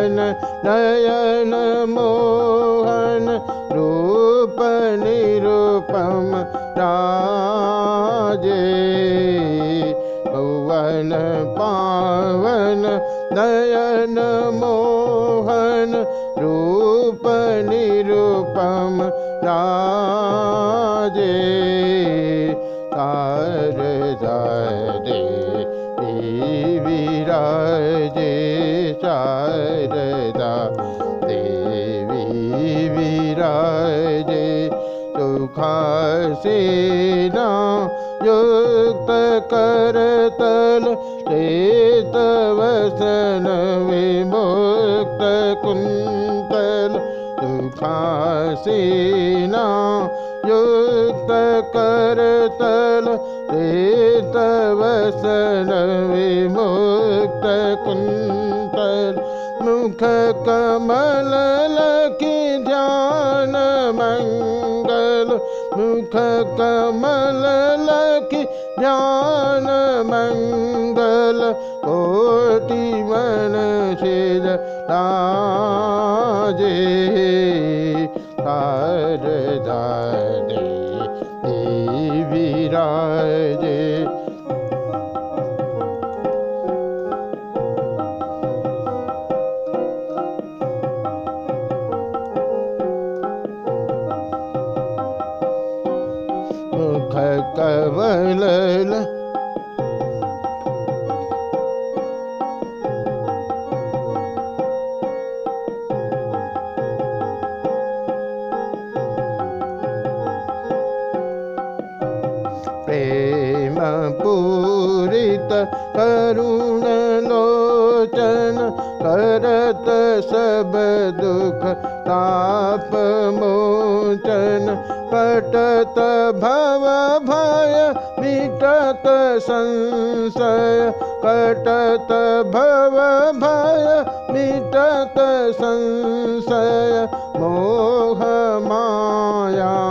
पावन नयन मोहन रूप निरूपम राजे। भुवन पावन नयन मोहन रूप निरूपम राजे। तार सुखासीना युक्त करतल श्वेतवसन विमुक्त कुन्तल सुखासीना युक्त करतल श्वेतवसन विमुक्त कुन्तल मुख कमल मुख कमल लखि ध्यान मङ्गल कोटि मन शिर शारदा देवी कमल प्रेम पूरित करुण लोचन करत सब दुख ताप मोचन पटत भव भय मिटत संशय। कटत भव भय मिटत संशय। मोह माया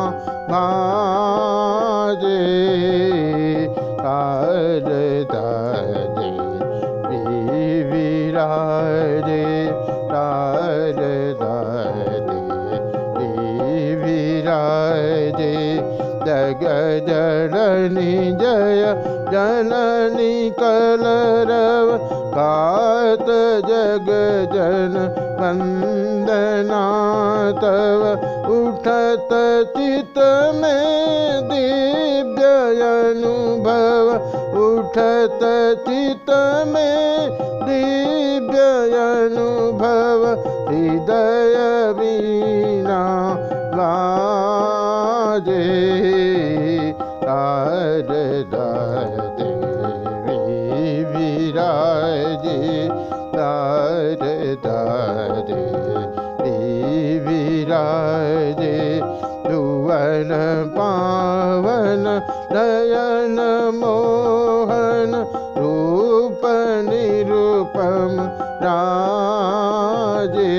विराजे विराजे जग जननी जय जननी कलरव कात जग जन वन्दना तव उठत चित में दिव्य अनुभव उठत चित में दिव्य अनुभव हृदय वीणा लाजे शारदा देवी विराजे शारदा देवी विराजे भुवन पावन नयन मोहन रूप निरूपम राजे